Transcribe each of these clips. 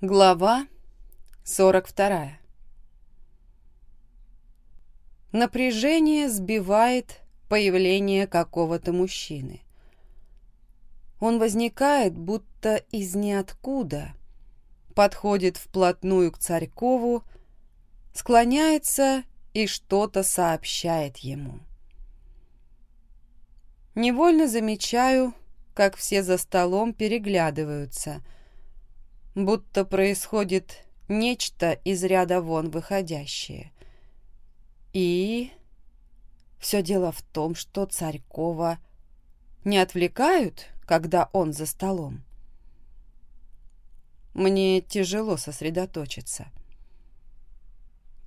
Глава 42 Напряжение сбивает появление какого-то мужчины. Он возникает будто из ниоткуда, подходит вплотную к Царькову, склоняется и что-то сообщает ему. Невольно замечаю, как все за столом переглядываются – будто происходит нечто из ряда вон выходящее. И все дело в том, что Царькова не отвлекают, когда он за столом. Мне тяжело сосредоточиться.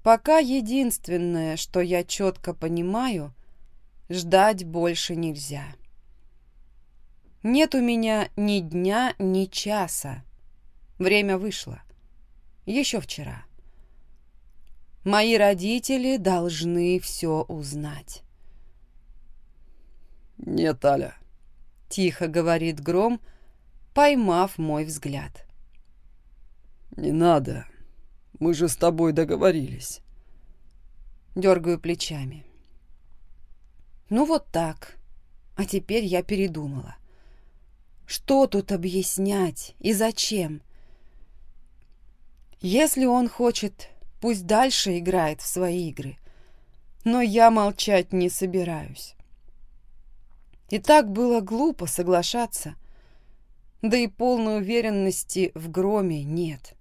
Пока единственное, что я четко понимаю, ждать больше нельзя. Нет у меня ни дня, ни часа, Время вышло. Еще вчера. Мои родители должны все узнать. «Нет, Аля», — тихо говорит Гром, поймав мой взгляд. «Не надо. Мы же с тобой договорились». Дергаю плечами. «Ну вот так. А теперь я передумала. Что тут объяснять и зачем?» Если он хочет, пусть дальше играет в свои игры. Но я молчать не собираюсь. И так было глупо соглашаться. Да и полной уверенности в громе нет.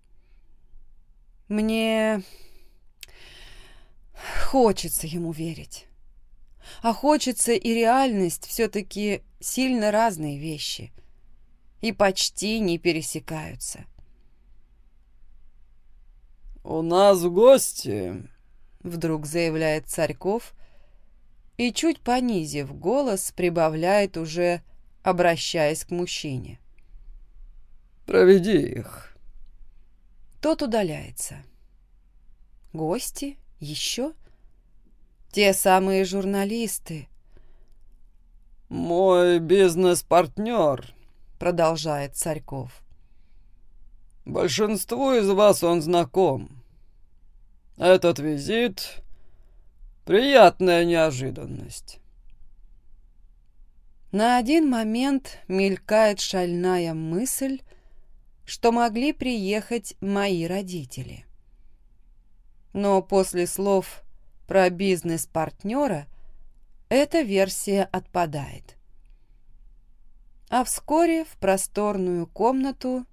Мне хочется ему верить. А хочется и реальность все-таки сильно разные вещи. И почти не пересекаются. «У нас гости», — вдруг заявляет Царьков и, чуть понизив голос, прибавляет уже, обращаясь к мужчине. «Проведи их». Тот удаляется. Гости? Еще? Те самые журналисты. «Мой бизнес-партнер», — продолжает Царьков. Большинству из вас он знаком. Этот визит — приятная неожиданность. На один момент мелькает шальная мысль, что могли приехать мои родители. Но после слов про бизнес-партнера эта версия отпадает. А вскоре в просторную комнату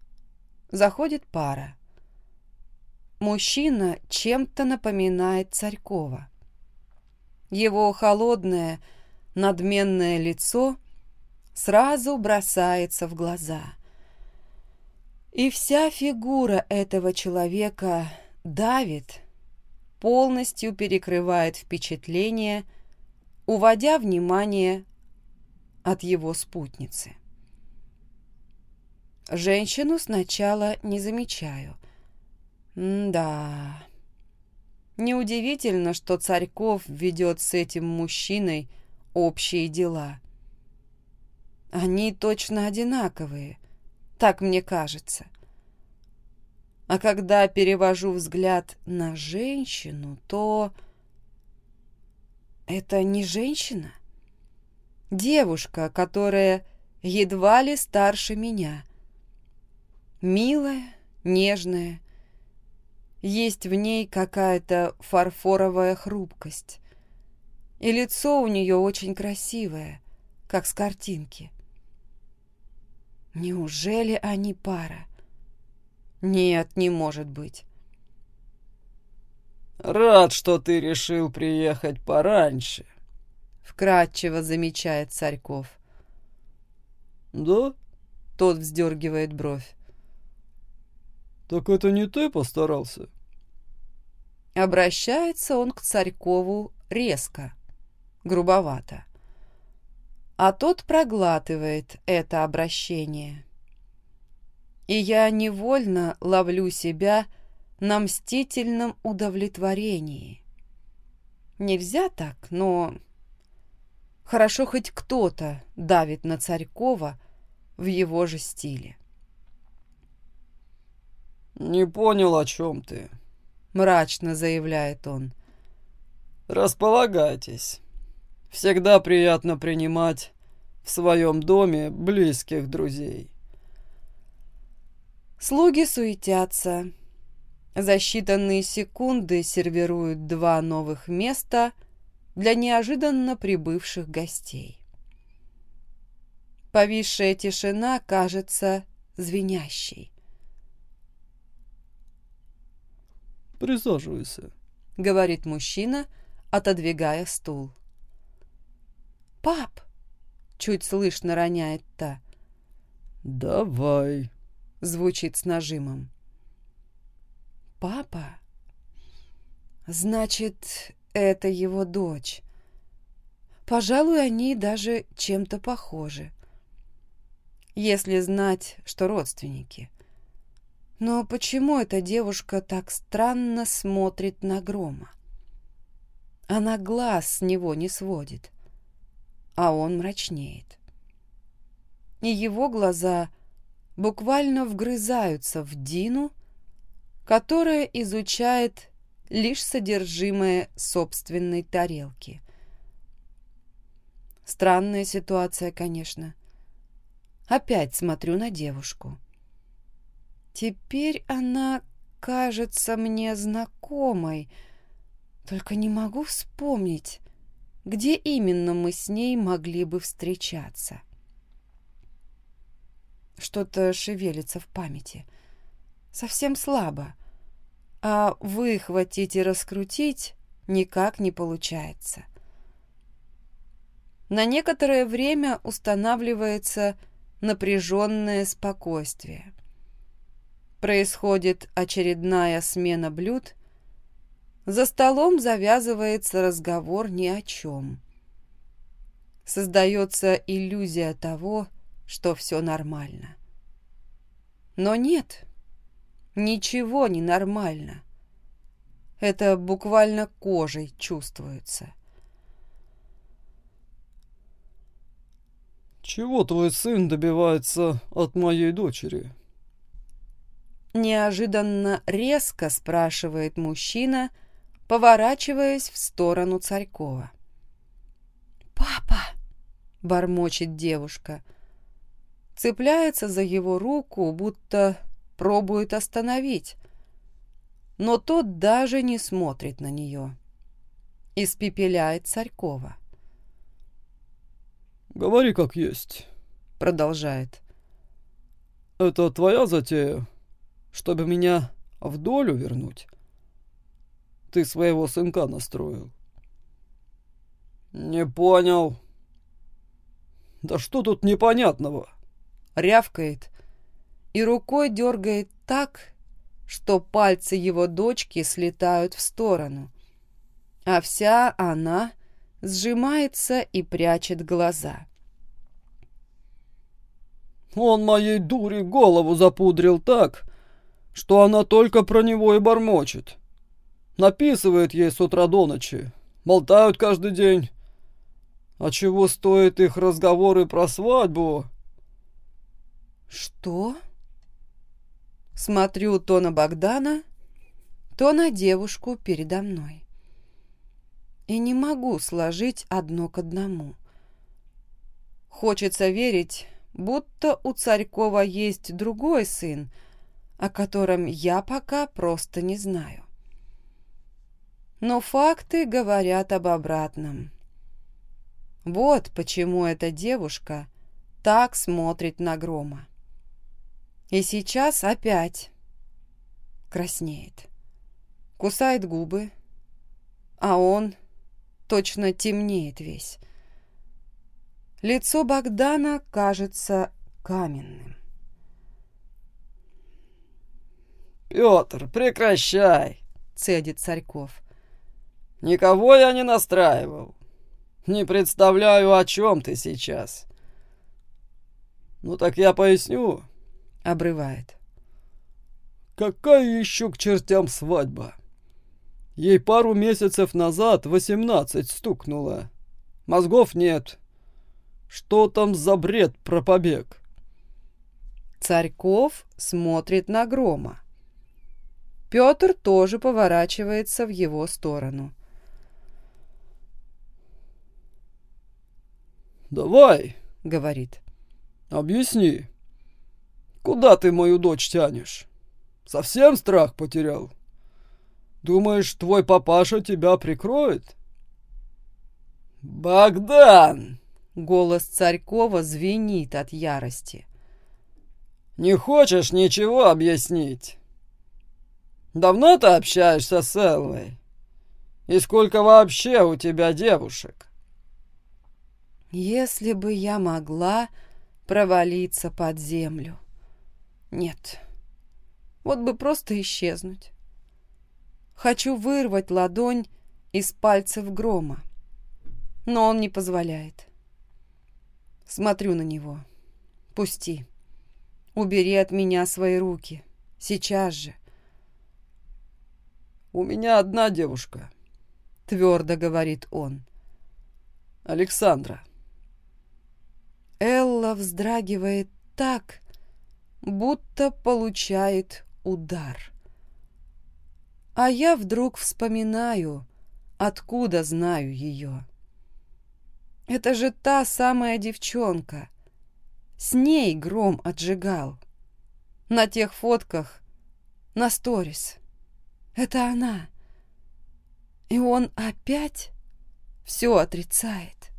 заходит пара. Мужчина чем-то напоминает Царькова. Его холодное, надменное лицо сразу бросается в глаза. И вся фигура этого человека давит, полностью перекрывает впечатление, уводя внимание от его спутницы. Женщину сначала не замечаю. М да. Неудивительно, что Царьков ведет с этим мужчиной общие дела. Они точно одинаковые, так мне кажется. А когда перевожу взгляд на женщину, то... Это не женщина. Девушка, которая едва ли старше меня — Милая, нежная. Есть в ней какая-то фарфоровая хрупкость. И лицо у нее очень красивое, как с картинки. Неужели они пара? Нет, не может быть. «Рад, что ты решил приехать пораньше», — вкратчиво замечает Царьков. «Да?» — тот вздергивает бровь. «Так это не ты постарался?» Обращается он к Царькову резко, грубовато. А тот проглатывает это обращение. И я невольно ловлю себя на мстительном удовлетворении. Нельзя так, но... Хорошо хоть кто-то давит на Царькова в его же стиле. «Не понял, о чем ты», — мрачно заявляет он. «Располагайтесь. Всегда приятно принимать в своем доме близких друзей». Слуги суетятся. За считанные секунды сервируют два новых места для неожиданно прибывших гостей. Повисшая тишина кажется звенящей. «Присаживайся», — говорит мужчина, отодвигая стул. «Пап!» — чуть слышно роняет та. «Давай», — звучит с нажимом. «Папа? Значит, это его дочь. Пожалуй, они даже чем-то похожи. Если знать, что родственники. Но почему эта девушка так странно смотрит на Грома? Она глаз с него не сводит, а он мрачнеет. И его глаза буквально вгрызаются в Дину, которая изучает лишь содержимое собственной тарелки. Странная ситуация, конечно. Опять смотрю на девушку. Теперь она кажется мне знакомой, только не могу вспомнить, где именно мы с ней могли бы встречаться. Что-то шевелится в памяти. Совсем слабо. А выхватить и раскрутить никак не получается. На некоторое время устанавливается напряженное спокойствие. Происходит очередная смена блюд. За столом завязывается разговор ни о чем. Создается иллюзия того, что все нормально. Но нет, ничего не нормально. Это буквально кожей чувствуется. «Чего твой сын добивается от моей дочери?» Неожиданно резко спрашивает мужчина, поворачиваясь в сторону Царькова. «Папа!» — бормочет девушка. Цепляется за его руку, будто пробует остановить. Но тот даже не смотрит на нее. Испепеляет Царькова. «Говори как есть», — продолжает. «Это твоя затея, чтобы меня в долю вернуть? Ты своего сынка настроил». «Не понял». «Да что тут непонятного?» Рявкает и рукой дергает так, что пальцы его дочки слетают в сторону, а вся она сжимается и прячет глаза. «Он моей дуре голову запудрил так, что она только про него и бормочет. Написывает ей с утра до ночи, болтают каждый день. А чего стоит их разговоры про свадьбу?» «Что?» Смотрю то на Богдана, то на девушку передо мной и не могу сложить одно к одному. Хочется верить, будто у Царькова есть другой сын, о котором я пока просто не знаю. Но факты говорят об обратном. Вот почему эта девушка так смотрит на Грома. И сейчас опять краснеет, кусает губы, а он точно темнеет весь. Лицо Богдана кажется каменным. «Петр, прекращай!» — цедит Царьков. «Никого я не настраивал. Не представляю, о чем ты сейчас». «Ну так я поясню», — обрывает. «Какая еще к чертям свадьба? Ей пару месяцев назад восемнадцать стукнуло. Мозгов нет. Что там за бред про побег? Царьков смотрит на Грома. Петр тоже поворачивается в его сторону. «Давай», — говорит. «Объясни, куда ты мою дочь тянешь? Совсем страх потерял? Думаешь, твой папаша тебя прикроет?» «Богдан!» — голос Царькова звенит от ярости. «Не хочешь ничего объяснить? Давно ты общаешься с Эллой? И сколько вообще у тебя девушек?» Если бы я могла провалиться под землю. Нет. Вот бы просто исчезнуть. Хочу вырвать ладонь из пальцев грома. Но он не позволяет. Смотрю на него. Пусти. Убери от меня свои руки. Сейчас же. «У меня одна девушка», — твердо говорит он. «Александра». Элла вздрагивает так, будто получает удар. А я вдруг вспоминаю, откуда знаю ее. Это же та самая девчонка. С ней гром отжигал. На тех фотках, на сторис. Это она. И он опять все отрицает.